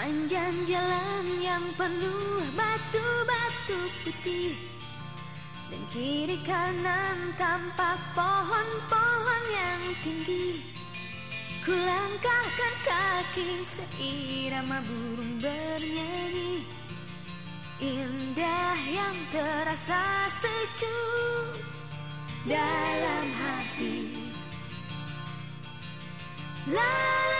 Panjang jalan yang penuh batu-batu putih. Dan kiri kanan tampak pohon-pohon yang tinggi. Kulangkahkan kaki seirama burung bernyanyi. Indah yang terasa sejuk dalam hati. Lala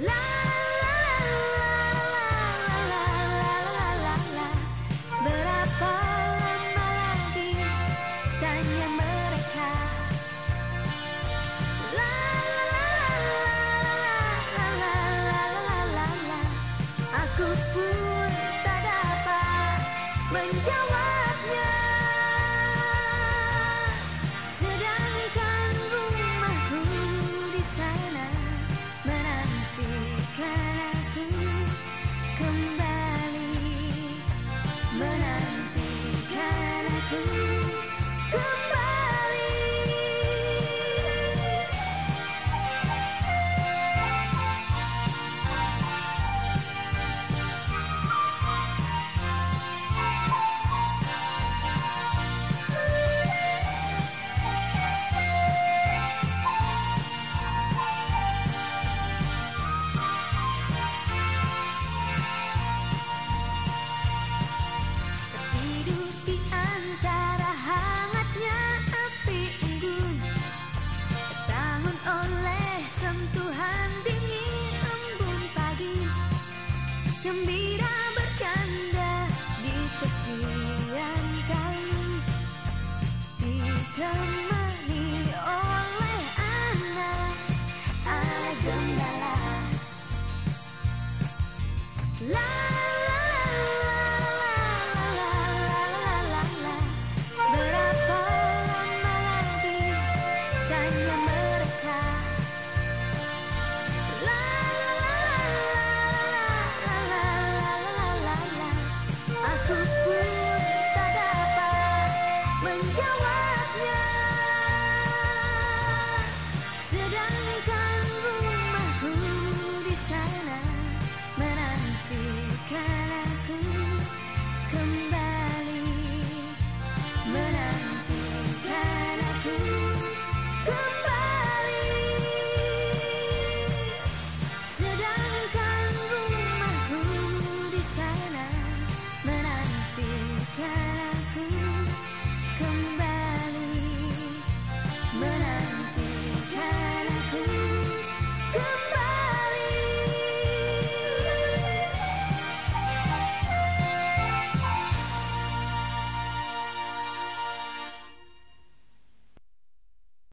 Love. Działania 胸